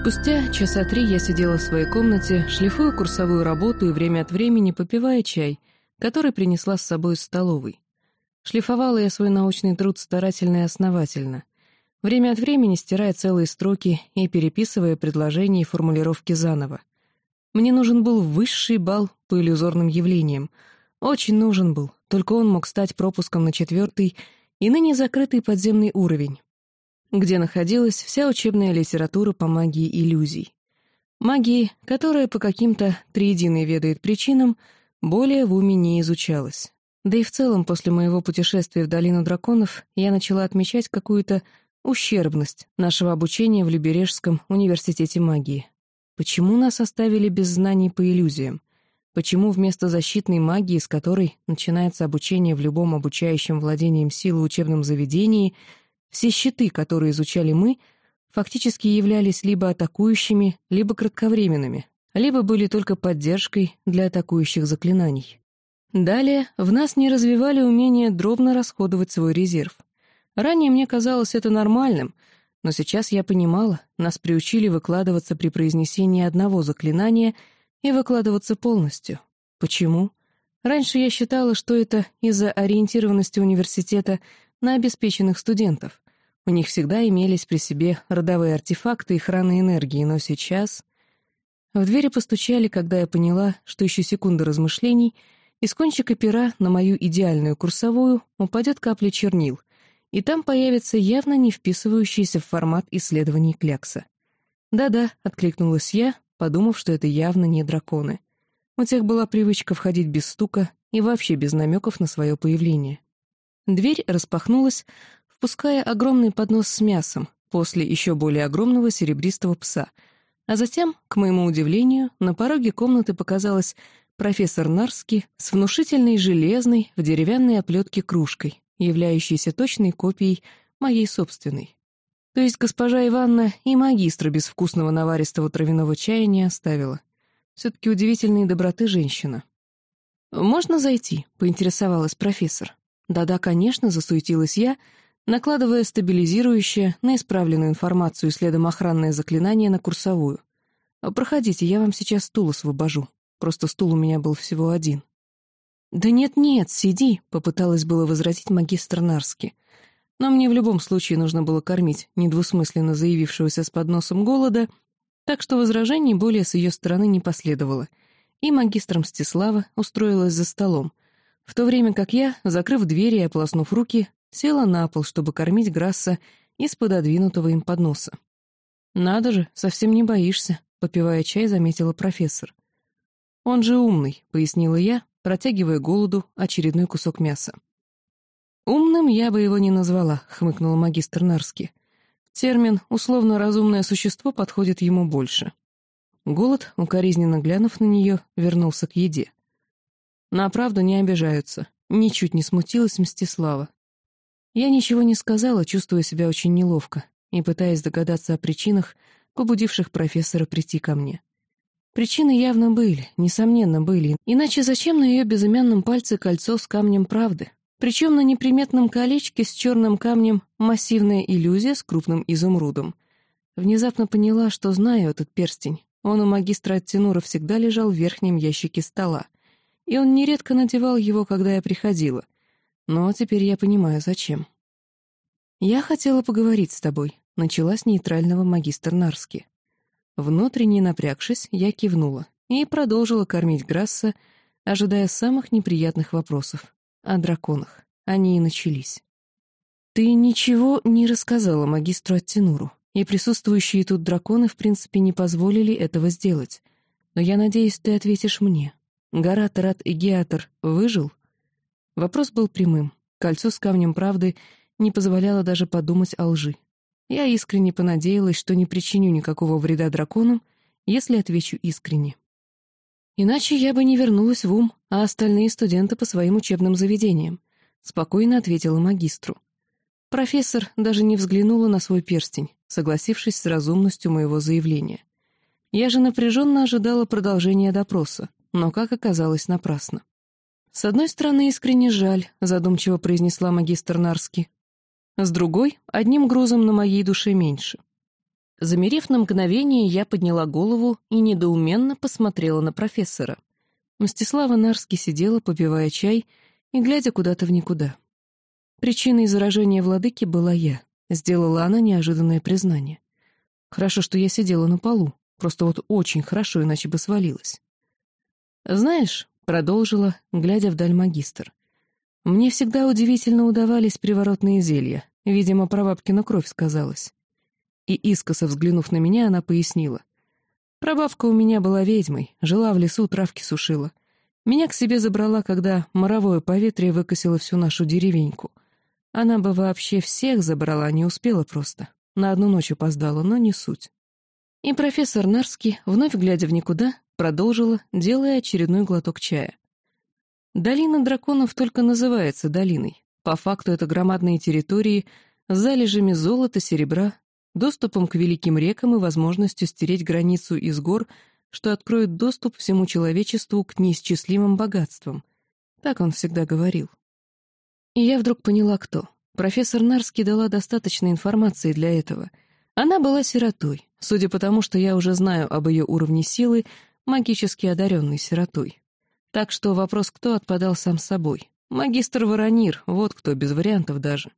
Спустя часа три я сидела в своей комнате, шлифуя курсовую работу и время от времени попивая чай, который принесла с собой из столовой. Шлифовала я свой научный труд старательно и основательно, время от времени стирая целые строки и переписывая предложения и формулировки заново. Мне нужен был высший балл по иллюзорным явлениям. Очень нужен был, только он мог стать пропуском на четвертый и ныне закрытый подземный уровень, где находилась вся учебная литература по магии иллюзий. Магии, которая по каким-то триединой ведает причинам, более в уме не изучалась. Да и в целом, после моего путешествия в Долину Драконов, я начала отмечать какую-то ущербность нашего обучения в Любережском университете магии. Почему нас оставили без знаний по иллюзиям? Почему вместо защитной магии, с которой начинается обучение в любом обучающем владением силы учебном заведении, все щиты, которые изучали мы, фактически являлись либо атакующими, либо кратковременными, либо были только поддержкой для атакующих заклинаний. Далее в нас не развивали умение дробно расходовать свой резерв. Ранее мне казалось это нормальным, но сейчас я понимала, нас приучили выкладываться при произнесении одного заклинания и выкладываться полностью. Почему? Раньше я считала, что это из-за ориентированности университета на обеспеченных студентов. У них всегда имелись при себе родовые артефакты и храны энергии, но сейчас... В двери постучали, когда я поняла, что еще секунда размышлений, из кончика пера на мою идеальную курсовую упадет капля чернил, и там появится явно не вписывающийся в формат исследований клякса. «Да-да», — откликнулась я, подумав, что это явно не драконы. У тех была привычка входить без стука и вообще без намеков на свое появление. Дверь распахнулась, впуская огромный поднос с мясом, после еще более огромного серебристого пса. А затем, к моему удивлению, на пороге комнаты показалась профессор Нарский с внушительной железной в деревянной оплетке кружкой, являющейся точной копией моей собственной. То есть госпожа Ивановна и магистра безвкусного наваристого травяного чая не оставила. Все-таки удивительной доброты женщина. «Можно зайти?» — поинтересовалась профессор. «Да-да, конечно», — засуетилась я, накладывая стабилизирующее на исправленную информацию следом охранное заклинание на курсовую. «Проходите, я вам сейчас стул освобожу. Просто стул у меня был всего один». «Да нет-нет, сиди», — попыталась было возразить магистр Нарски. Но мне в любом случае нужно было кормить недвусмысленно заявившегося с подносом голода, так что возражений более с ее стороны не последовало, и магистр Мстислава устроилась за столом — в то время как я, закрыв двери и ополоснув руки, села на пол, чтобы кормить Грасса из пододвинутого им подноса. «Надо же, совсем не боишься», — попивая чай, заметила профессор. «Он же умный», — пояснила я, протягивая голоду очередной кусок мяса. «Умным я бы его не назвала», — хмыкнул магистр Нарски. Термин «условно-разумное существо» подходит ему больше. Голод, укоризненно глянув на нее, вернулся к еде. На правду не обижаются. Ничуть не смутилась Мстислава. Я ничего не сказала, чувствуя себя очень неловко и пытаясь догадаться о причинах, побудивших профессора прийти ко мне. Причины явно были, несомненно были, иначе зачем на ее безымянном пальце кольцо с камнем правды? Причем на неприметном колечке с черным камнем массивная иллюзия с крупным изумрудом. Внезапно поняла, что знаю этот перстень. Он у магистра Аттенура всегда лежал в верхнем ящике стола и он нередко надевал его, когда я приходила. Но теперь я понимаю, зачем. «Я хотела поговорить с тобой», — начала с нейтрального магистр Нарски. Внутренне напрягшись, я кивнула и продолжила кормить Грасса, ожидая самых неприятных вопросов. О драконах. Они и начались. «Ты ничего не рассказала магистру Аттенуру, и присутствующие тут драконы в принципе не позволили этого сделать. Но я надеюсь, ты ответишь мне. Гаратор от Игиатор выжил? Вопрос был прямым. Кольцо с камнем правды не позволяло даже подумать о лжи. Я искренне понадеялась, что не причиню никакого вреда драконам, если отвечу искренне. Иначе я бы не вернулась в ум, а остальные студенты по своим учебным заведениям, спокойно ответила магистру. Профессор даже не взглянула на свой перстень, согласившись с разумностью моего заявления. Я же напряженно ожидала продолжения допроса но, как оказалось, напрасно. «С одной стороны, искренне жаль», — задумчиво произнесла магистр Нарски. «С другой, одним грузом на моей душе меньше. Замерев на мгновение, я подняла голову и недоуменно посмотрела на профессора. Мстислава Нарски сидела, попивая чай и глядя куда-то в никуда. Причиной заражения владыки была я. Сделала она неожиданное признание. Хорошо, что я сидела на полу. Просто вот очень хорошо, иначе бы свалилась. «Знаешь», — продолжила, глядя вдаль магистр, «мне всегда удивительно удавались приворотные зелья. Видимо, про бабкину кровь сказалось». И искоса взглянув на меня, она пояснила. «Прабабка у меня была ведьмой, жила в лесу, травки сушила. Меня к себе забрала, когда моровое поветрие выкосило всю нашу деревеньку. Она бы вообще всех забрала, не успела просто. На одну ночь опоздала, но не суть. И профессор Нарский, вновь глядя в никуда, продолжила, делая очередной глоток чая. Долина драконов только называется долиной. По факту это громадные территории с залежами золота, серебра, доступом к великим рекам и возможностью стереть границу из гор, что откроет доступ всему человечеству к неисчислимым богатствам. Так он всегда говорил. И я вдруг поняла, кто. Профессор Нарский дала достаточно информации для этого. Она была сиротой, судя по тому, что я уже знаю об ее уровне силы, магически одаренной сиротой. Так что вопрос «кто» отпадал сам собой. Магистр Воронир, вот кто, без вариантов даже.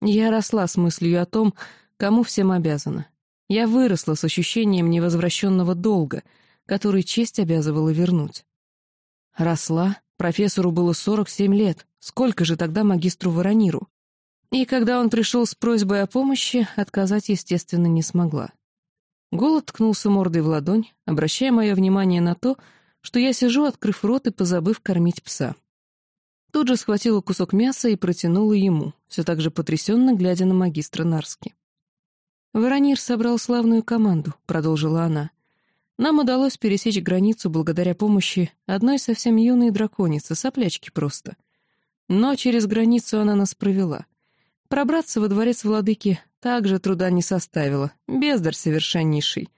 Я росла с мыслью о том, кому всем обязана. Я выросла с ощущением невозвращенного долга, который честь обязывала вернуть. Росла, профессору было 47 лет, Сколько же тогда магистру Ворониру? И когда он пришел с просьбой о помощи, отказать, естественно, не смогла. Голод ткнулся мордой в ладонь, обращая мое внимание на то, что я сижу, открыв рот и позабыв кормить пса. Тут же схватила кусок мяса и протянула ему, все так же потрясенно глядя на магистра Нарски. «Воронир собрал славную команду», — продолжила она. «Нам удалось пересечь границу благодаря помощи одной совсем юной драконицы, соплячки просто — но через границу она нас провела. Пробраться во дворец владыки также труда не составило, бездарь совершеннейший.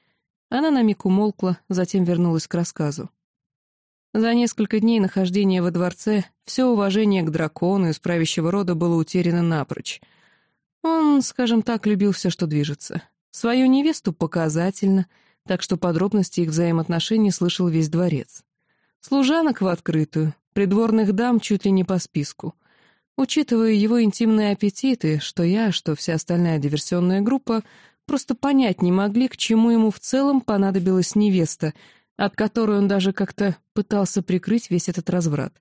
Она на миг умолкла, затем вернулась к рассказу. За несколько дней нахождения во дворце все уважение к дракону из правящего рода было утеряно напрочь. Он, скажем так, любил все, что движется. Свою невесту показательно, так что подробности их взаимоотношений слышал весь дворец. Служанок в открытую, придворных дам чуть ли не по списку. Учитывая его интимные аппетиты, что я, что вся остальная диверсионная группа просто понять не могли, к чему ему в целом понадобилась невеста, от которой он даже как-то пытался прикрыть весь этот разврат.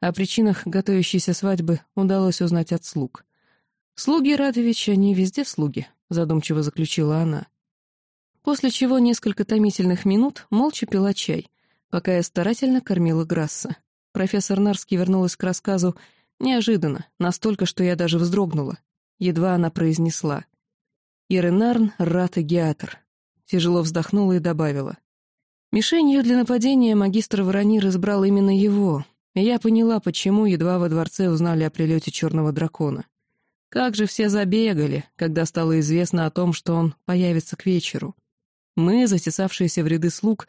О причинах готовящейся свадьбы удалось узнать от слуг. «Слуги Радовича, они везде слуги», — задумчиво заключила она. После чего несколько томительных минут молча пила чай, пока я старательно кормила Грасса. Профессор Нарский вернулась к рассказу неожиданно, настолько, что я даже вздрогнула. Едва она произнесла. «Иренарн Рата Геатр». Тяжело вздохнула и добавила. Мишенью для нападения магистр Воронир избрал именно его, и я поняла, почему едва во дворце узнали о прилете черного дракона. Как же все забегали, когда стало известно о том, что он появится к вечеру. Мы, затесавшиеся в ряды слуг,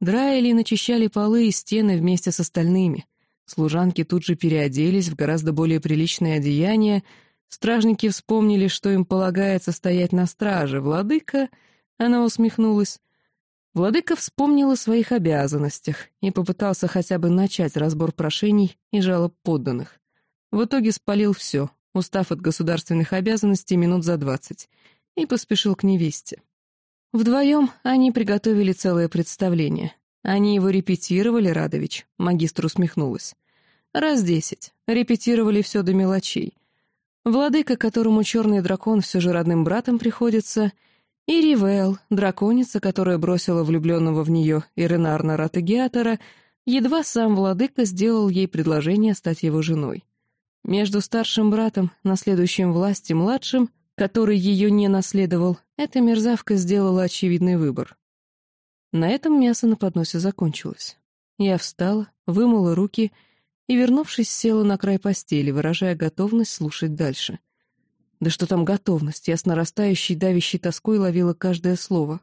Драили начищали полы и стены вместе с остальными. Служанки тут же переоделись в гораздо более приличные одеяния, стражники вспомнили, что им полагается стоять на страже. Владыка, она усмехнулась, Владыка вспомнил о своих обязанностях и попытался хотя бы начать разбор прошений и жалоб подданных. В итоге спалил все, устав от государственных обязанностей минут за двадцать, и поспешил к невесте. Вдвоем они приготовили целое представление. Они его репетировали, Радович, магистр усмехнулась. Раз десять. Репетировали все до мелочей. Владыка, которому черный дракон все же родным братом приходится, и Ривел, драконица, которая бросила влюбленного в нее Иренарна Ратегиатора, едва сам владыка сделал ей предложение стать его женой. Между старшим братом, наследующим власти, младшим, который ее не наследовал, эта мерзавка сделала очевидный выбор. На этом мясо на подносе закончилось. Я встала, вымыла руки и, вернувшись, села на край постели, выражая готовность слушать дальше. Да что там готовность, я с нарастающей давящей тоской ловила каждое слово.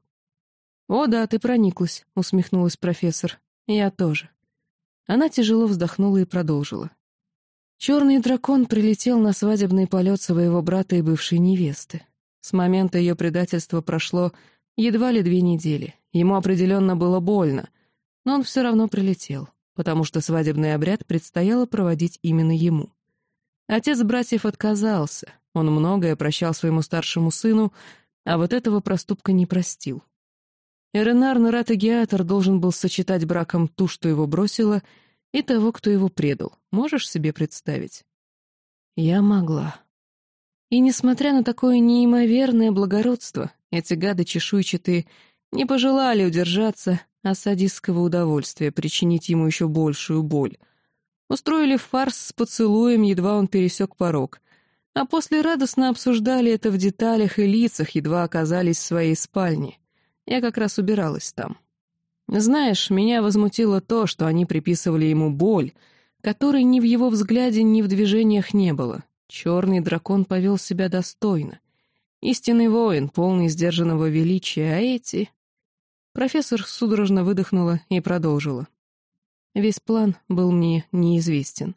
«О да, ты прониклась», — усмехнулась профессор. «Я тоже». Она тяжело вздохнула и продолжила. Черный дракон прилетел на свадебный полет своего брата и бывшей невесты. С момента ее предательства прошло едва ли две недели. Ему определенно было больно, но он все равно прилетел, потому что свадебный обряд предстояло проводить именно ему. Отец братьев отказался, он многое прощал своему старшему сыну, а вот этого проступка не простил. Эренар Наратагиатор должен был сочетать браком ту, что его бросила, и того, кто его предал. Можешь себе представить? Я могла. И несмотря на такое неимоверное благородство, эти гады чешуйчатые не пожелали удержаться от садистского удовольствия причинить ему еще большую боль. Устроили фарс с поцелуем, едва он пересек порог, а после радостно обсуждали это в деталях и лицах, едва оказались в своей спальне. Я как раз убиралась там. Знаешь, меня возмутило то, что они приписывали ему боль, которой ни в его взгляде, ни в движениях не было. Черный дракон повел себя достойно. Истинный воин, полный сдержанного величия, а эти... Профессор судорожно выдохнула и продолжила. Весь план был мне неизвестен.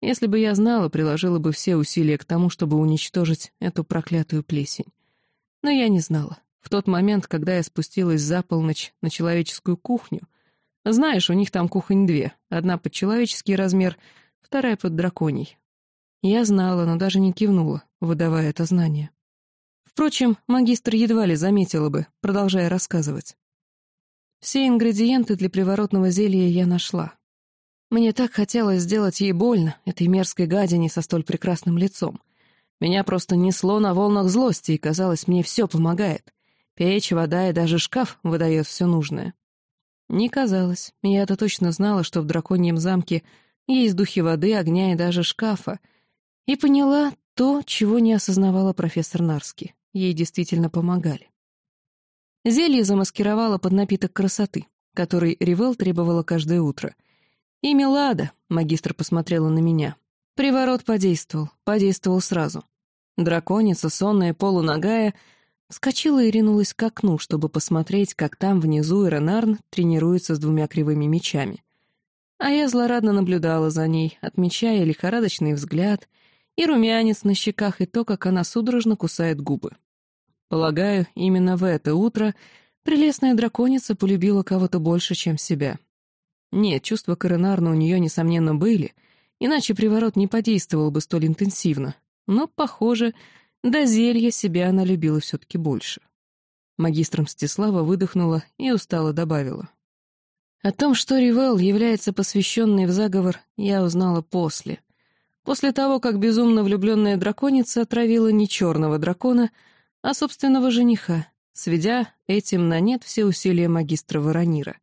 Если бы я знала, приложила бы все усилия к тому, чтобы уничтожить эту проклятую плесень. Но я не знала. В тот момент, когда я спустилась за полночь на человеческую кухню, знаешь, у них там кухонь две, одна под человеческий размер, вторая под драконий. Я знала, но даже не кивнула, выдавая это знание. Впрочем, магистр едва ли заметила бы, продолжая рассказывать. Все ингредиенты для приворотного зелья я нашла. Мне так хотелось сделать ей больно, этой мерзкой гадине со столь прекрасным лицом. Меня просто несло на волнах злости, и казалось, мне все помогает. Печь, вода и даже шкаф выдает все нужное. Не казалось. Я-то точно знала, что в драконьем замке есть духи воды, огня и даже шкафа. И поняла то, чего не осознавала профессор Нарски. Ей действительно помогали. Зелье замаскировало под напиток красоты, который Ривел требовала каждое утро. И Милада, магистр посмотрела на меня. Приворот подействовал, подействовал сразу. Драконица, сонная полуногая, Вскочила и ринулась к окну, чтобы посмотреть, как там внизу Иренарн тренируется с двумя кривыми мечами. А я злорадно наблюдала за ней, отмечая лихорадочный взгляд и румянец на щеках, и то, как она судорожно кусает губы. Полагаю, именно в это утро прелестная драконица полюбила кого-то больше, чем себя. Нет, чувства к Иренарну у нее, несомненно, были, иначе приворот не подействовал бы столь интенсивно. Но, похоже, до зелья себя она любила все-таки больше. Магистр Мстислава выдохнула и устало добавила. О том, что Ривел является посвященной в заговор, я узнала после. После того, как безумно влюбленная драконица отравила не черного дракона, а собственного жениха, сведя этим на нет все усилия магистра Воронира.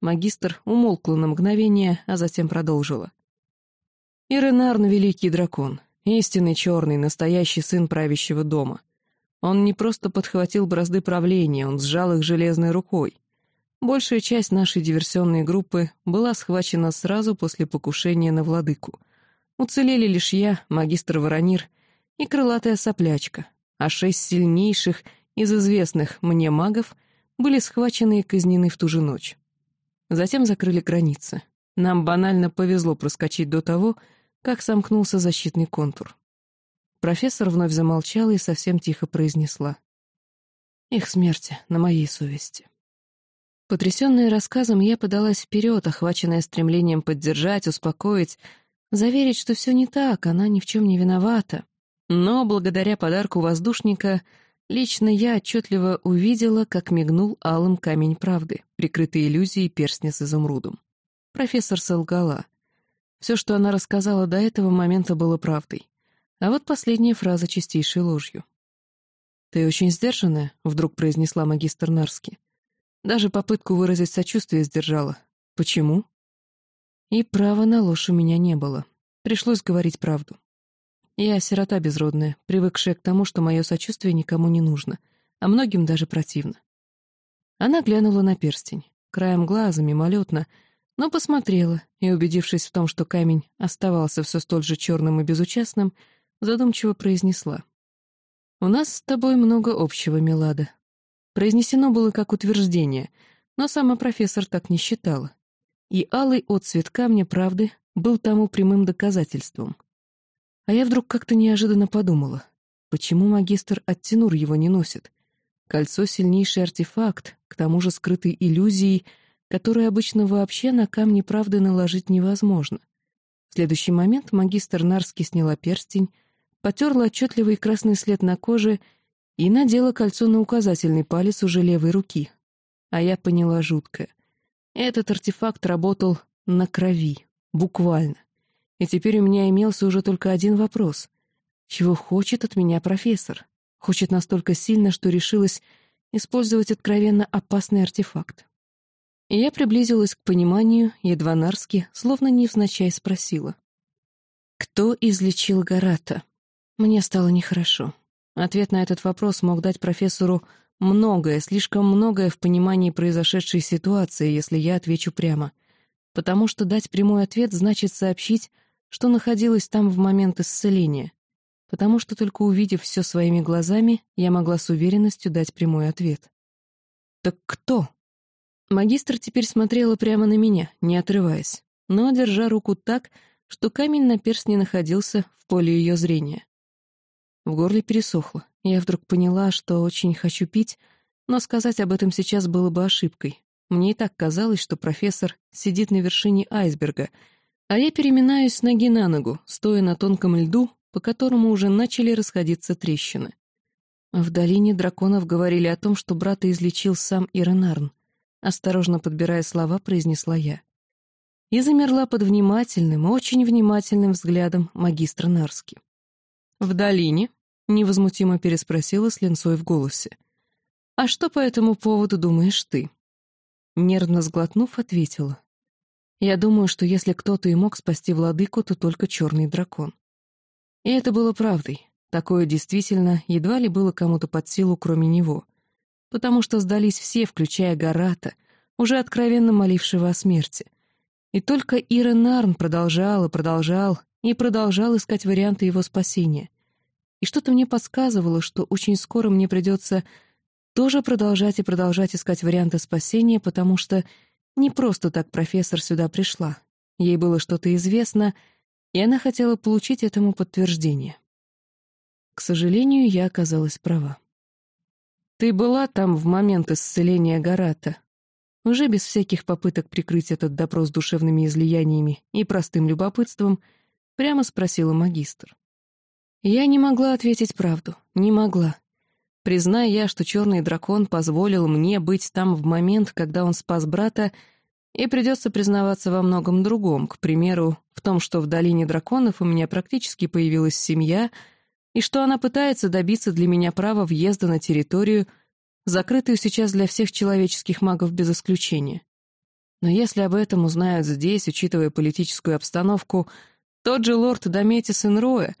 Магистр умолкла на мгновение, а затем продолжила. Иренарн — великий дракон, Истинный черный, настоящий сын правящего дома. Он не просто подхватил бразды правления, он сжал их железной рукой. Большая часть нашей диверсионной группы была схвачена сразу после покушения на владыку. Уцелели лишь я, магистр Воронир и крылатая соплячка, а шесть сильнейших из известных мне магов были схвачены и казнены в ту же ночь. Затем закрыли границы. Нам банально повезло проскочить до того, как сомкнулся защитный контур. Профессор вновь замолчала и совсем тихо произнесла. «Их смерти на моей совести». Потрясенная рассказом, я подалась вперед, охваченная стремлением поддержать, успокоить, заверить, что все не так, она ни в чем не виновата. Но благодаря подарку воздушника лично я отчетливо увидела, как мигнул алым камень правды, прикрытый иллюзией перстня с изумрудом. Профессор солгала. Все, что она рассказала до этого момента, было правдой. А вот последняя фраза чистейшей ложью. «Ты очень сдержанная», — вдруг произнесла магистр Нарски. Даже попытку выразить сочувствие сдержала. Почему? И права на ложь у меня не было. Пришлось говорить правду. Я сирота безродная, привыкшая к тому, что мое сочувствие никому не нужно, а многим даже противно. Она глянула на перстень, краем глаза, мимолетно, но посмотрела и, убедившись в том, что камень оставался все столь же черным и безучастным, задумчиво произнесла. «У нас с тобой много общего, Милада». Произнесено было как утверждение, но сама профессор так не считала. И алый отцвет камня правды был тому прямым доказательством. А я вдруг как-то неожиданно подумала. Почему магистр Аттенур его не носит? Кольцо — сильнейший артефакт, к тому же скрытой иллюзией, которую обычно вообще на камни правды наложить невозможно. В следующий момент магистр Нарский сняла перстень, потерла отчетливый красный след на коже и надела кольцо на указательный палец уже левой руки. А я поняла жуткое. Этот артефакт работал на крови, буквально. И теперь у меня имелся уже только один вопрос. Чего хочет от меня профессор? Хочет настолько сильно, что решилась использовать откровенно опасный артефакт. И я приблизилась к пониманию, едва Нарски, словно невзначай спросила. «Кто излечил Гарата?» Мне стало нехорошо. Ответ на этот вопрос мог дать профессору многое, слишком многое в понимании произошедшей ситуации, если я отвечу прямо. Потому что дать прямой ответ значит сообщить, что находилась там в момент исцеления. Потому что только увидев все своими глазами, я могла с уверенностью дать прямой ответ. «Так кто?» Магистр теперь смотрела прямо на меня, не отрываясь, но держа руку так, что камень на перстне находился в поле ее зрения. В горле пересохло. Я вдруг поняла, что очень хочу пить, но сказать об этом сейчас было бы ошибкой. Мне и так казалось, что профессор сидит на вершине айсберга, а я переминаюсь с ноги на ногу, стоя на тонком льду, по которому уже начали расходиться трещины. В долине драконов говорили о том, что брата излечил сам Иренарн. Осторожно подбирая слова, произнесла я. И замерла под внимательным, очень внимательным взглядом магистра Нарски. «В долине?» — невозмутимо переспросила с линцой в голосе. «А что по этому поводу думаешь ты?» Нервно сглотнув, ответила. «Я думаю, что если кто-то и мог спасти владыку, то только черный дракон». И это было правдой. Такое действительно едва ли было кому-то под силу, кроме него. Потому что сдались все, включая Гарата, уже откровенно молившего о смерти. И только Ирен Нарн и продолжал, и продолжал искать варианты его спасения. И что-то мне подсказывало, что очень скоро мне придется тоже продолжать и продолжать искать варианты спасения, потому что не просто так профессор сюда пришла. Ей было что-то известно, и она хотела получить этому подтверждение. К сожалению, я оказалась права. «Ты была там в момент исцеления Гарата?» Уже без всяких попыток прикрыть этот допрос душевными излияниями и простым любопытством — Прямо спросила магистр. Я не могла ответить правду, не могла. Призная я, что черный дракон позволил мне быть там в момент, когда он спас брата, и придется признаваться во многом другом, к примеру, в том, что в долине драконов у меня практически появилась семья, и что она пытается добиться для меня права въезда на территорию, закрытую сейчас для всех человеческих магов без исключения. Но если об этом узнают здесь, учитывая политическую обстановку, тот же лорд Дометис Инроя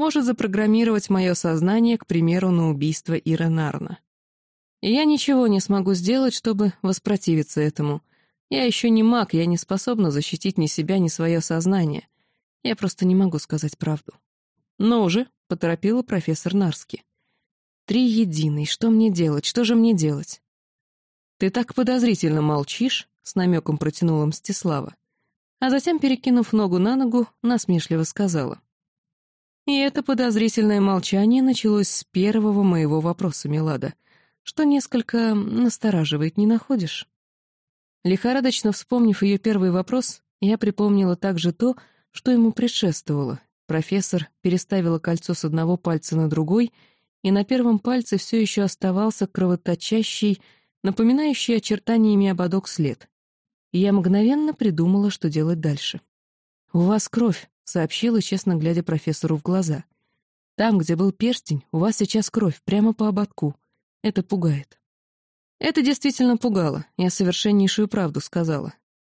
может запрограммировать мое сознание, к примеру, на убийство Иренарна. И я ничего не смогу сделать, чтобы воспротивиться этому. Я еще не маг, я не способна защитить ни себя, ни свое сознание. Я просто не могу сказать правду. «Ну же», — поторопила профессор Нарски. «Три единый, что мне делать, что же мне делать?» «Ты так подозрительно молчишь», — с намеком протянула Мстислава а затем, перекинув ногу на ногу, насмешливо сказала. И это подозрительное молчание началось с первого моего вопроса, Милада, что несколько настораживает, не находишь? Лихорадочно вспомнив ее первый вопрос, я припомнила также то, что ему предшествовало. Профессор переставила кольцо с одного пальца на другой, и на первом пальце все еще оставался кровоточащий, напоминающий очертаниями ободок след я мгновенно придумала, что делать дальше. «У вас кровь», — сообщила, честно глядя профессору в глаза. «Там, где был перстень, у вас сейчас кровь, прямо по ободку. Это пугает». Это действительно пугало, я совершеннейшую правду сказала.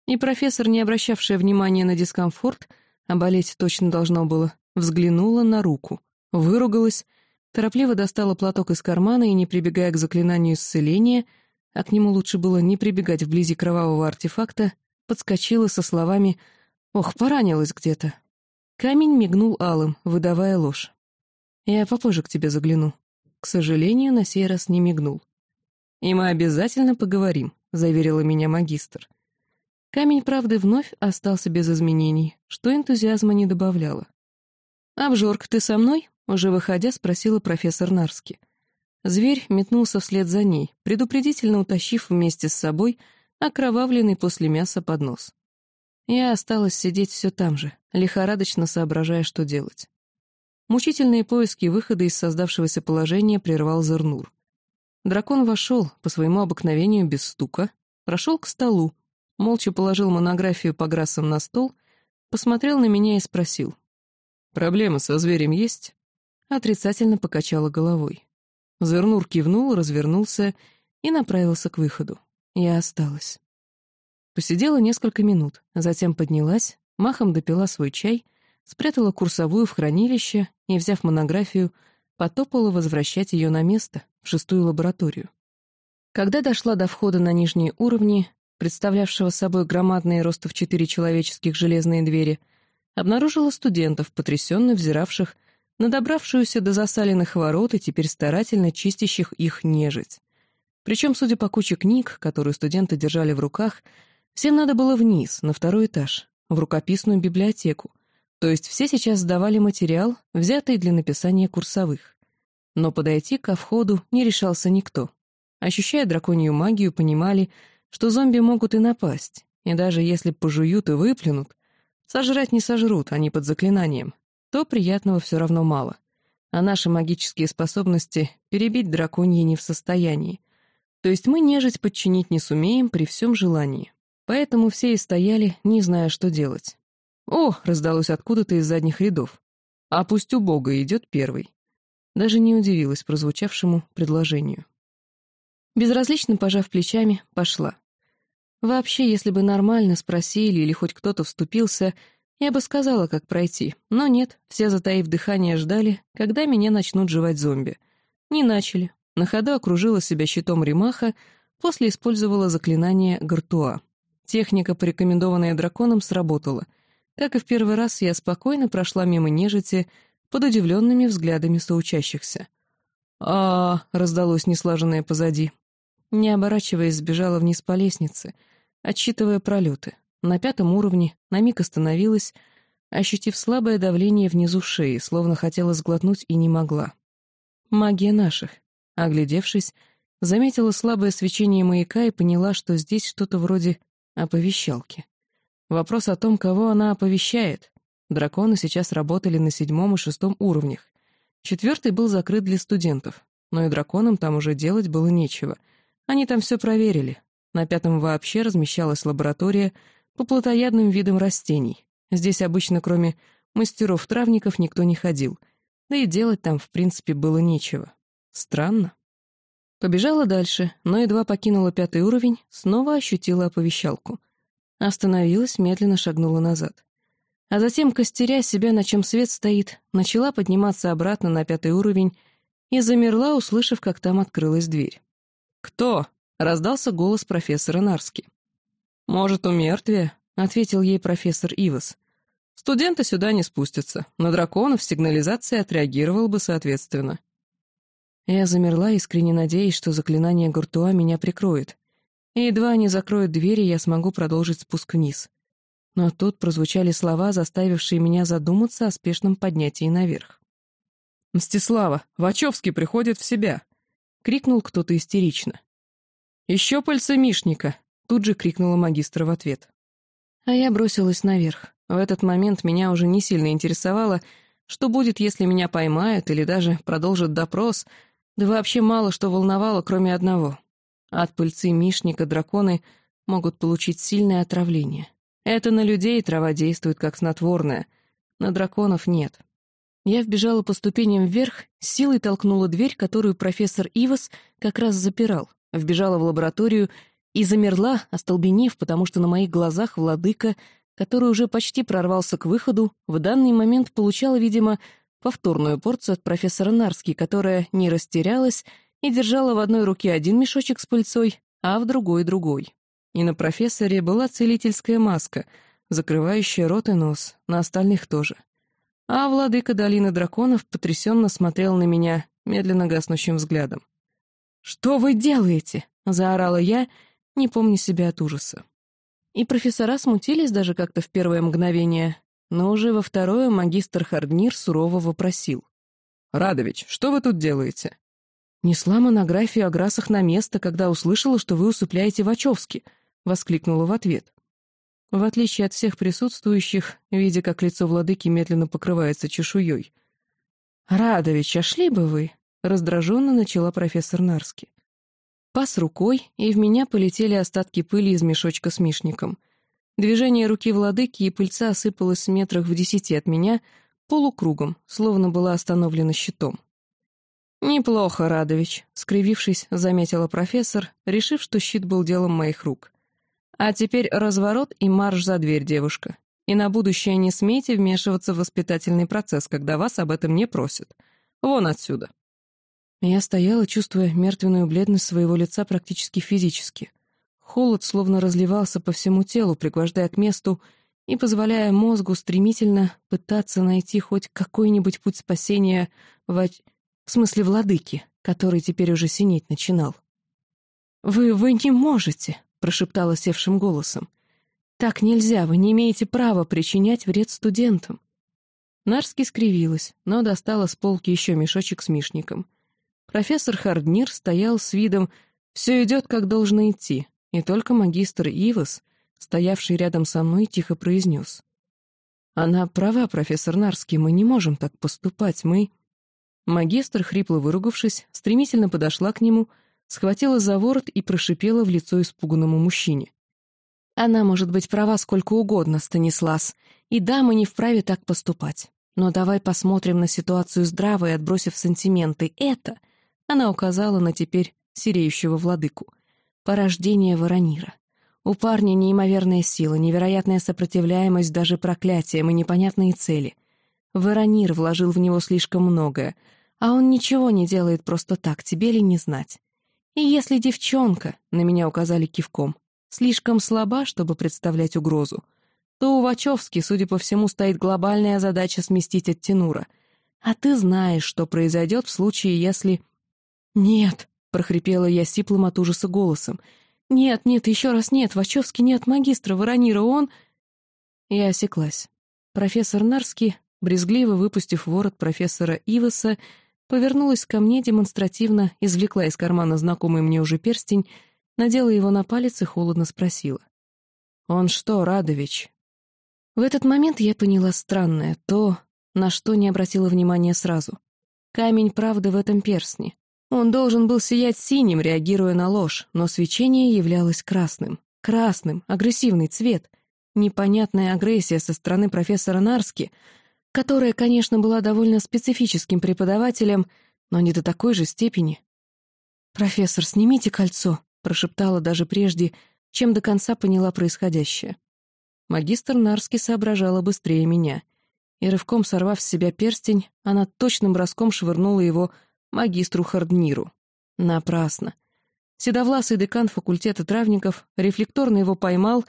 И профессор, не обращавшая внимания на дискомфорт, а болеть точно должно было, взглянула на руку, выругалась, торопливо достала платок из кармана и, не прибегая к заклинанию исцеления, — а к нему лучше было не прибегать вблизи кровавого артефакта, подскочила со словами «Ох, поранилась где-то». Камень мигнул алым, выдавая ложь. «Я попозже к тебе загляну». К сожалению, на сей раз не мигнул. «И мы обязательно поговорим», — заверила меня магистр. Камень правды вновь остался без изменений, что энтузиазма не добавляло. «Обжорка, ты со мной?» Уже выходя, спросила профессор Нарски. Зверь метнулся вслед за ней, предупредительно утащив вместе с собой окровавленный после мяса поднос. Я осталась сидеть все там же, лихорадочно соображая, что делать. Мучительные поиски выхода из создавшегося положения прервал Зернур. Дракон вошел, по своему обыкновению без стука, прошел к столу, молча положил монографию по грассам на стол, посмотрел на меня и спросил. «Проблема со зверем есть?» Отрицательно покачала головой. Зернур кивнул, развернулся и направился к выходу. Я осталась. Посидела несколько минут, затем поднялась, махом допила свой чай, спрятала курсовую в хранилище и, взяв монографию, потопала возвращать ее на место, в шестую лабораторию. Когда дошла до входа на нижние уровни, представлявшего собой громадные роста в четыре человеческих железные двери, обнаружила студентов, потрясенно взиравших на добравшуюся до засаленных ворот и теперь старательно чистящих их нежить. Причем, судя по куче книг, которые студенты держали в руках, всем надо было вниз, на второй этаж, в рукописную библиотеку, то есть все сейчас сдавали материал, взятый для написания курсовых. Но подойти ко входу не решался никто. Ощущая драконью магию, понимали, что зомби могут и напасть, и даже если пожуют и выплюнут, сожрать не сожрут, они под заклинанием, то приятного все равно мало. А наши магические способности перебить драконьи не в состоянии. То есть мы нежить подчинить не сумеем при всем желании. Поэтому все и стояли, не зная, что делать. «О!» — раздалось откуда-то из задних рядов. «А пусть у Бога идет первый». Даже не удивилась прозвучавшему предложению. Безразлично пожав плечами, пошла. Вообще, если бы нормально спросили или хоть кто-то вступился, я бы сказала, как пройти, но нет, все, затаив дыхание, ждали, когда меня начнут жевать зомби. Не начали. На ходу окружила себя щитом ремаха, после использовала заклинание Гартуа. Техника, порекомендованная драконом, сработала. Как и в первый раз, я спокойно прошла мимо нежити под удивленными взглядами соучащихся. а, раздалось неслаженное позади. Не оборачиваясь, сбежала вниз по лестнице, отсчитывая пролеты. На пятом уровне на миг остановилась, ощутив слабое давление внизу шеи, словно хотела сглотнуть и не могла. Магия наших. Оглядевшись, заметила слабое свечение маяка и поняла, что здесь что-то вроде оповещалки. Вопрос о том, кого она оповещает. Драконы сейчас работали на седьмом и шестом уровнях. Четвертый был закрыт для студентов, но и драконам там уже делать было нечего. Они там все проверили. На пятом вообще размещалась лаборатория — по плотоядным видам растений. Здесь обычно, кроме мастеров-травников, никто не ходил, да и делать там, в принципе, было нечего. Странно. Побежала дальше, но едва покинула пятый уровень, снова ощутила оповещалку. Остановилась, медленно шагнула назад. А затем, костеря себя, на чем свет стоит, начала подниматься обратно на пятый уровень и замерла, услышав, как там открылась дверь. «Кто?» — раздался голос профессора Нарски. «Может, у мертвия?» — ответил ей профессор Ивас. «Студенты сюда не спустятся. На драконов сигнализация отреагировала бы соответственно». Я замерла, искренне надеясь, что заклинание Гуртуа меня прикроет. И едва они закроют двери, я смогу продолжить спуск вниз. Но тут прозвучали слова, заставившие меня задуматься о спешном поднятии наверх. «Мстислава, Вачовский приходит в себя!» — крикнул кто-то истерично. «Еще пальцы Мишника!» Тут же крикнула магистр в ответ. А я бросилась наверх. В этот момент меня уже не сильно интересовало, что будет, если меня поймают или даже продолжат допрос, да вообще мало что волновало, кроме одного. От пыльцы Мишника драконы могут получить сильное отравление. Это на людей трава действует как снотворная, на драконов нет. Я вбежала по ступеням вверх, силой толкнула дверь, которую профессор Ивас как раз запирал, вбежала в лабораторию и замерла, остолбенев, потому что на моих глазах владыка, который уже почти прорвался к выходу, в данный момент получала, видимо, повторную порцию от профессора Нарски, которая не растерялась и держала в одной руке один мешочек с пыльцой, а в другой — другой. И на профессоре была целительская маска, закрывающая рот и нос, на остальных тоже. А владыка долины драконов потрясенно смотрел на меня медленно гаснущим взглядом. «Что вы делаете?» — заорала я — не помня себя от ужаса. И профессора смутились даже как-то в первое мгновение, но уже во второе магистр Харднир сурово вопросил. Радович, что вы тут делаете?» «Несла монографию о грасах на место, когда услышала, что вы усыпляете Вачовски», — воскликнула в ответ. В отличие от всех присутствующих, видя, как лицо владыки медленно покрывается чешуей. «Радович, а шли бы вы?» — раздраженно начала профессор Нарски. Пас рукой, и в меня полетели остатки пыли из мешочка с мишником. Движение руки владыки и пыльца осыпалось метрах в десяти от меня полукругом, словно была остановлена щитом. «Неплохо, Радович», — скривившись, заметила профессор, решив, что щит был делом моих рук. «А теперь разворот и марш за дверь, девушка. И на будущее не смейте вмешиваться в воспитательный процесс, когда вас об этом не просят. Вон отсюда». Я стояла, чувствуя мертвенную бледность своего лица практически физически. Холод словно разливался по всему телу, пригвождая к месту и позволяя мозгу стремительно пытаться найти хоть какой-нибудь путь спасения в в смысле владыки, который теперь уже синеть начинал. «Вы... вы не можете», — прошептала севшим голосом. «Так нельзя, вы не имеете права причинять вред студентам». Нарски скривилась, но достала с полки еще мешочек с мишником. Профессор Харднир стоял с видом «все идет, как должно идти», и только магистр Ивас, стоявший рядом со мной, тихо произнес. «Она права, профессор Нарский, мы не можем так поступать, мы...» Магистр, хрипло выругавшись, стремительно подошла к нему, схватила за ворот и прошипела в лицо испуганному мужчине. «Она может быть права сколько угодно, Станислас, и да, мы не вправе так поступать. Но давай посмотрим на ситуацию здраво и отбросив сантименты. Это...» — она указала на теперь сереющего владыку. «Порождение Воронира. У парня неимоверная сила, невероятная сопротивляемость даже проклятиям и непонятные цели. Воронир вложил в него слишком многое, а он ничего не делает просто так, тебе ли не знать. И если девчонка, на меня указали кивком, слишком слаба, чтобы представлять угрозу, то у Вачовски, судя по всему, стоит глобальная задача сместить от Тенура. А ты знаешь, что произойдет в случае, если... «Нет», — прохрипела я сиплым от ужаса голосом. «Нет, нет, еще раз нет, Вачовски нет магистра Воронира, он...» Я осеклась. Профессор Нарский брезгливо выпустив ворот профессора Иваса, повернулась ко мне демонстративно, извлекла из кармана знакомый мне уже перстень, надела его на палец и холодно спросила. «Он что, Радович?» В этот момент я поняла странное, то, на что не обратила внимания сразу. Камень правды в этом перстне. Он должен был сиять синим, реагируя на ложь, но свечение являлось красным. Красным, агрессивный цвет. Непонятная агрессия со стороны профессора Нарски — которая, конечно, была довольно специфическим преподавателем, но не до такой же степени. «Профессор, снимите кольцо», — прошептала даже прежде, чем до конца поняла происходящее. Магистр Нарски соображала быстрее меня, и рывком сорвав с себя перстень, она точным броском швырнула его магистру Хардниру. Напрасно. Седовласый декан факультета травников рефлекторно его поймал,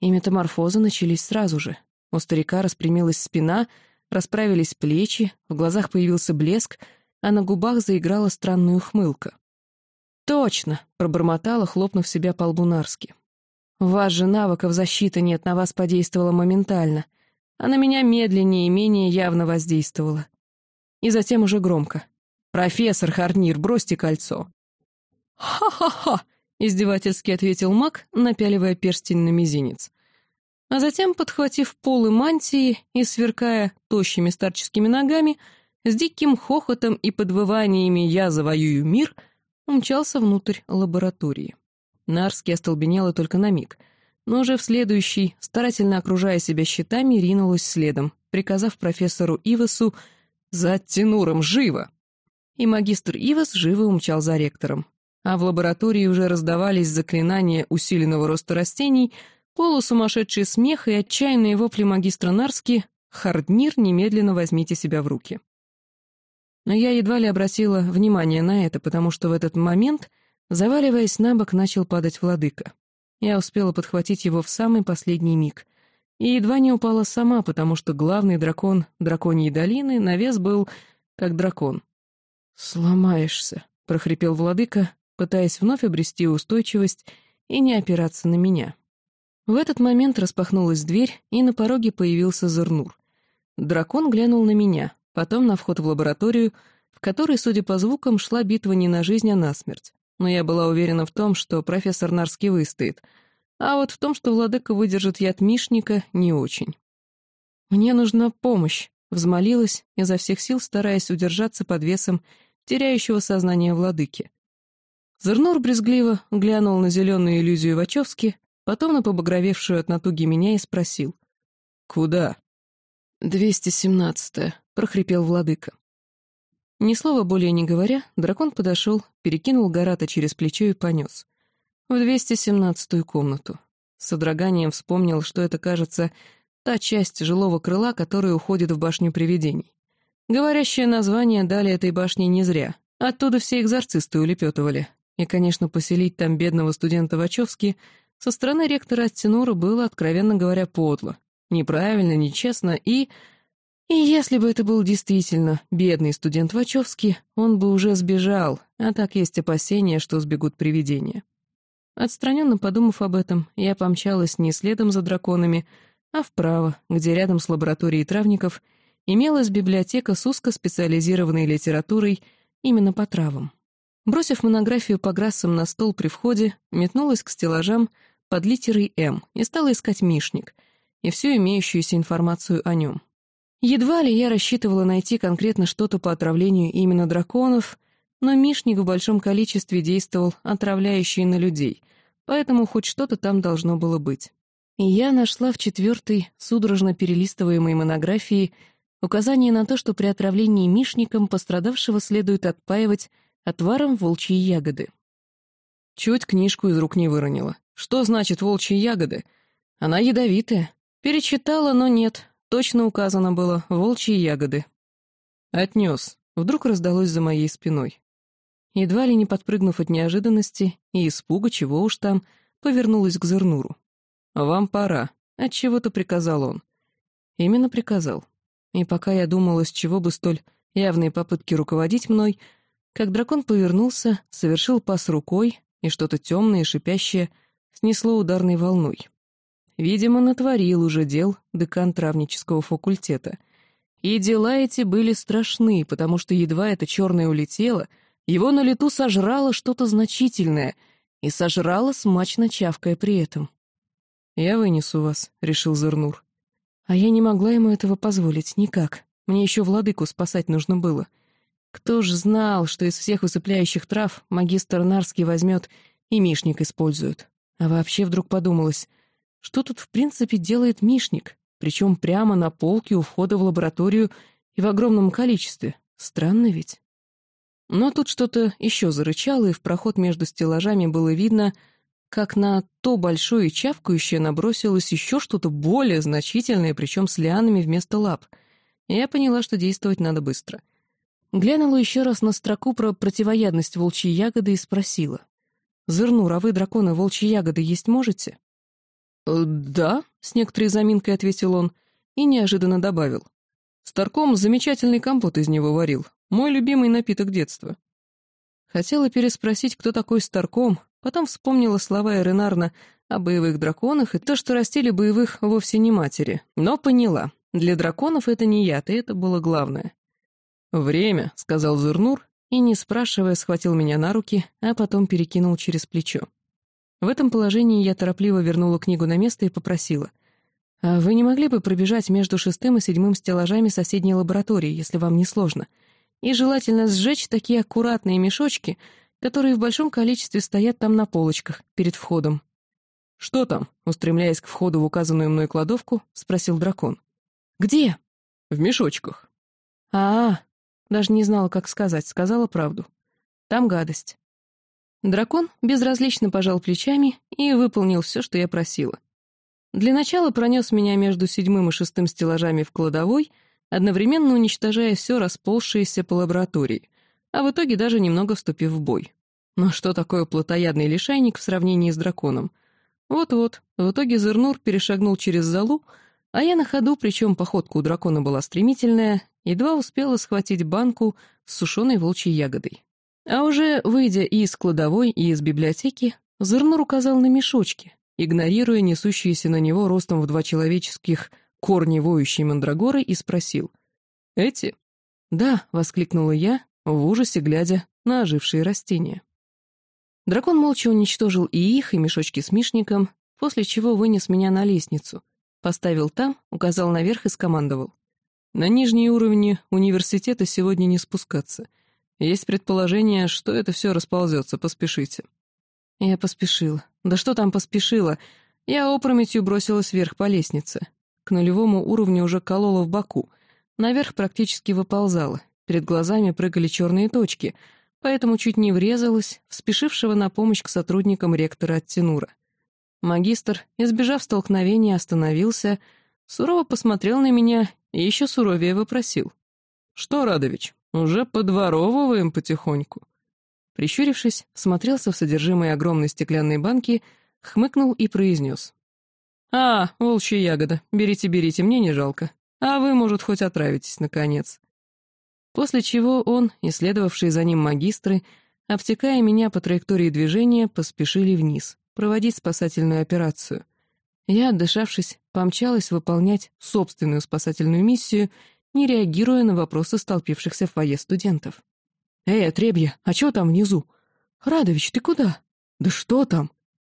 и метаморфозы начались сразу же. У старика распрямилась спина — Расправились плечи, в глазах появился блеск, а на губах заиграла странная ухмылка. «Точно!» — пробормотала, хлопнув себя по лбу Нарски. «У вас же навыков защиты нет, на вас подействовала моментально, а на меня медленнее и менее явно воздействовала». И затем уже громко. «Профессор Харнир, бросьте кольцо!» «Ха-ха-ха!» — издевательски ответил маг, напяливая перстень на мизинец а затем, подхватив полы мантии и сверкая тощими старческими ногами, с диким хохотом и подвываниями «Я завоюю мир», умчался внутрь лаборатории. Нарский остолбенела только на миг, но уже в следующий, старательно окружая себя щитами, ринулась следом, приказав профессору Ивасу «За Тенуром, живо!» И магистр Ивас живо умчал за ректором. А в лаборатории уже раздавались заклинания усиленного роста растений — Полусумасшедший смех и отчаянные вопли магистра Нарски «Харднир, немедленно возьмите себя в руки». Но я едва ли обратила внимание на это, потому что в этот момент, заваливаясь на бок, начал падать владыка. Я успела подхватить его в самый последний миг. И едва не упала сама, потому что главный дракон драконьей долины на вес был как дракон. «Сломаешься», — прохрипел владыка, пытаясь вновь обрести устойчивость и не опираться на меня. В этот момент распахнулась дверь, и на пороге появился Зернур. Дракон глянул на меня, потом на вход в лабораторию, в которой, судя по звукам, шла битва не на жизнь, а на смерть. Но я была уверена в том, что профессор Нарский выстоит, а вот в том, что владыка выдержит яд Мишника, не очень. «Мне нужна помощь», — взмолилась, изо всех сил стараясь удержаться под весом теряющего сознание владыки. Зернур брезгливо глянул на зеленую иллюзию Вачовски, потом на побагровевшую от натуги меня и спросил. «Куда?» «Двести семнадцатое», — прохрипел владыка. Ни слова более не говоря, дракон подошел, перекинул Гарата через плечо и понес. В двести семнадцатую комнату. С содроганием вспомнил, что это, кажется, та часть жилого крыла, которая уходит в башню привидений. Говорящее название дали этой башне не зря. Оттуда все экзорцисты улепетывали. И, конечно, поселить там бедного студента Вачовски со стороны ректора Аттенура было, откровенно говоря, подло. Неправильно, нечестно и... И если бы это был действительно бедный студент Вачовский, он бы уже сбежал, а так есть опасения, что сбегут привидения. Отстраненно подумав об этом, я помчалась не следом за драконами, а вправо, где рядом с лабораторией травников имелась библиотека с узкоспециализированной литературой именно по травам. Бросив монографию по грассам на стол при входе, метнулась к стеллажам под литерой «М» и стала искать мишник и всю имеющуюся информацию о нем. Едва ли я рассчитывала найти конкретно что-то по отравлению именно драконов, но мишник в большом количестве действовал отравляющий на людей, поэтому хоть что-то там должно было быть. И я нашла в четвертой, судорожно перелистываемой монографии, указание на то, что при отравлении мишником пострадавшего следует отпаивать отваром волчьи ягоды. Чуть книжку из рук не выронила. Что значит волчьи ягоды? Она ядовитая. Перечитала, но нет. Точно указано было волчьи ягоды. Отнес. Вдруг раздалось за моей спиной. Едва ли не подпрыгнув от неожиданности и испуга, чего уж там, повернулась к Зернуру. «Вам пора», — отчего-то приказал он. Именно приказал. И пока я думала, с чего бы столь явные попытки руководить мной, как дракон повернулся, совершил пас рукой, и что-то темное и шипящее снесло ударной волной. Видимо, натворил уже дел декан травнического факультета. И дела эти были страшны, потому что едва это черное улетело, его на лету сожрало что-то значительное, и сожрало, смачно чавкая при этом. «Я вынесу вас», — решил Зернур. А я не могла ему этого позволить никак. Мне еще владыку спасать нужно было — кто ж знал, что из всех усыпляющих трав магистр Нарский возьмет и мишник использует? А вообще вдруг подумалось, что тут в принципе делает мишник, причем прямо на полке у входа в лабораторию и в огромном количестве. Странно ведь? Но тут что-то еще зарычало, и в проход между стеллажами было видно, как на то большое чавкающее набросилось еще что-то более значительное, причем с лианами вместо лап. И я поняла, что действовать надо быстро — Глянула еще раз на строку про противоядность волчьей ягоды и спросила. «Зырнур, а вы, драконы, волчьи ягоды есть можете?» «Э, «Да», — с некоторой заминкой ответил он и неожиданно добавил. «Старком замечательный компот из него варил. Мой любимый напиток детства». Хотела переспросить, кто такой Старком, потом вспомнила слова Эренарна о боевых драконах и то, что растили боевых вовсе не матери, но поняла. Для драконов это не яд, и это было главное. «Время», — сказал Зурнур, и, не спрашивая, схватил меня на руки, а потом перекинул через плечо. В этом положении я торопливо вернула книгу на место и попросила. «А вы не могли бы пробежать между шестым и седьмым стеллажами соседней лаборатории, если вам не сложно? И желательно сжечь такие аккуратные мешочки, которые в большом количестве стоят там на полочках, перед входом». «Что там?» — устремляясь к входу в указанную мной кладовку, спросил дракон. «Где?» «В мешочках». «А, даже не знала, как сказать, сказала правду. Там гадость. Дракон безразлично пожал плечами и выполнил все, что я просила. Для начала пронес меня между седьмым и шестым стеллажами в кладовой, одновременно уничтожая все расползшееся по лаборатории, а в итоге даже немного вступив в бой. Но что такое плотоядный лишайник в сравнении с драконом? Вот-вот, в итоге Зернур перешагнул через залу, а я на ходу, причем походка у дракона была стремительная, едва успела схватить банку с сушеной волчьей ягодой. А уже, выйдя и из кладовой, и из библиотеки, Зернур указал на мешочки, игнорируя несущиеся на него ростом в два человеческих корни воющей мандрагоры, и спросил. «Эти?» «Да», — воскликнула я, в ужасе глядя на ожившие растения. Дракон молча уничтожил и их, и мешочки с мишником, после чего вынес меня на лестницу, поставил там, указал наверх и скомандовал. На нижние уровни университета сегодня не спускаться. Есть предположение, что это все расползется, поспешите. Я поспешила. Да что там поспешила? Я опрометью бросилась вверх по лестнице. К нулевому уровню уже колола в боку. Наверх практически выползала. Перед глазами прыгали черные точки, поэтому чуть не врезалась в спешившего на помощь к сотрудникам ректора от Тенура. Магистр, избежав столкновения, остановился, сурово посмотрел на меня и еще суровее вопросил. «Что, Радович, уже подворовываем потихоньку?» Прищурившись, смотрелся в содержимое огромной стеклянной банки, хмыкнул и произнес. «А, волчья ягода, берите-берите, мне не жалко. А вы, может, хоть отравитесь, наконец». После чего он, и следовавшие за ним магистры, обтекая меня по траектории движения, поспешили вниз, проводить спасательную операцию. Я, отдышавшись, помчалась выполнять собственную спасательную миссию, не реагируя на вопросы столпившихся в фойе студентов. «Эй, Отребья, а чё там внизу? Радович, ты куда? Да что там?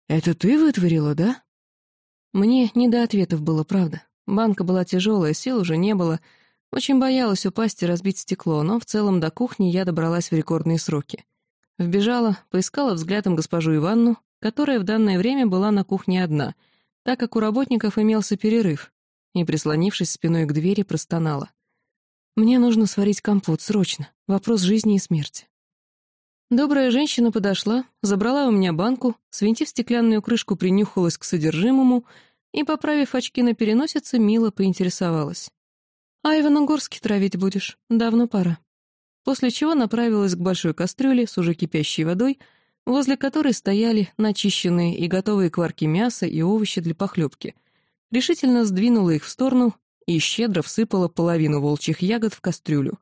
Это ты вытворила, да?» Мне не до ответов было, правда. Банка была тяжелая, сил уже не было. Очень боялась упасть и разбить стекло, но в целом до кухни я добралась в рекордные сроки. Вбежала, поискала взглядом госпожу Иванну, которая в данное время была на кухне одна — так как у работников имелся перерыв, и, прислонившись спиной к двери, простонала. «Мне нужно сварить компот, срочно. Вопрос жизни и смерти». Добрая женщина подошла, забрала у меня банку, свинтив стеклянную крышку, принюхалась к содержимому и, поправив очки на переносице, мило поинтересовалась. «А Иваногорский травить будешь? Давно пора». После чего направилась к большой кастрюле с уже кипящей водой, возле которой стояли начищенные и готовые к варке мяса и овощи для похлебки. Решительно сдвинула их в сторону и щедро всыпала половину волчьих ягод в кастрюлю.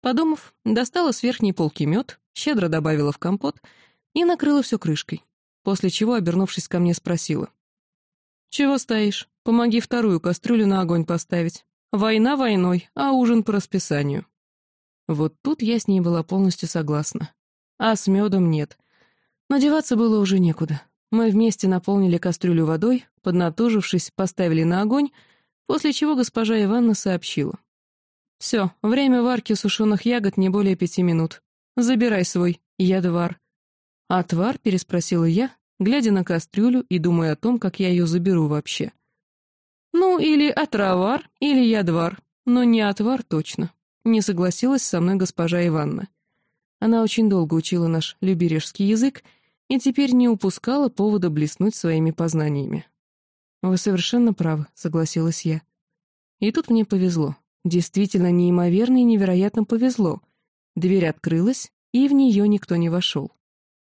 Подумав, достала с верхней полки мед, щедро добавила в компот и накрыла все крышкой, после чего, обернувшись ко мне, спросила. «Чего стоишь? Помоги вторую кастрюлю на огонь поставить. Война войной, а ужин по расписанию». Вот тут я с ней была полностью согласна. А с медом нет. Но деваться было уже некуда. Мы вместе наполнили кастрюлю водой, поднатужившись, поставили на огонь, после чего госпожа Иванна сообщила. «Все, время варки сушеных ягод не более пяти минут. Забирай свой ядвар». «Отвар?» — переспросила я, глядя на кастрюлю и думая о том, как я ее заберу вообще. «Ну, или отравар, или ядвар, но не отвар точно», — не согласилась со мной госпожа Иванна. Она очень долго учила наш любережский язык и теперь не упускала повода блеснуть своими познаниями. «Вы совершенно правы», — согласилась я. И тут мне повезло. Действительно неимоверно и невероятно повезло. Дверь открылась, и в нее никто не вошел.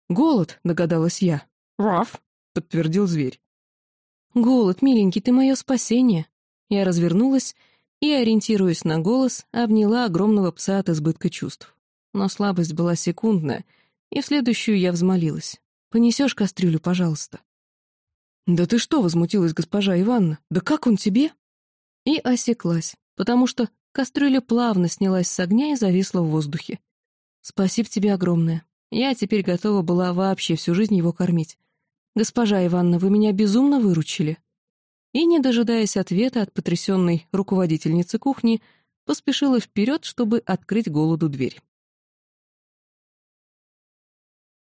«Голод», — догадалась я. «Раф», — подтвердил зверь. «Голод, миленький, ты мое спасение». Я развернулась и, ориентируясь на голос, обняла огромного пса от избытка чувств но слабость была секундная, и в следующую я взмолилась. «Понесешь кастрюлю, пожалуйста». «Да ты что?» — возмутилась госпожа Ивановна. «Да как он тебе?» И осеклась, потому что кастрюля плавно снялась с огня и зависла в воздухе. «Спасибо тебе огромное. Я теперь готова была вообще всю жизнь его кормить. Госпожа Ивановна, вы меня безумно выручили». И, не дожидаясь ответа от потрясенной руководительницы кухни, поспешила вперед, чтобы открыть голоду дверь.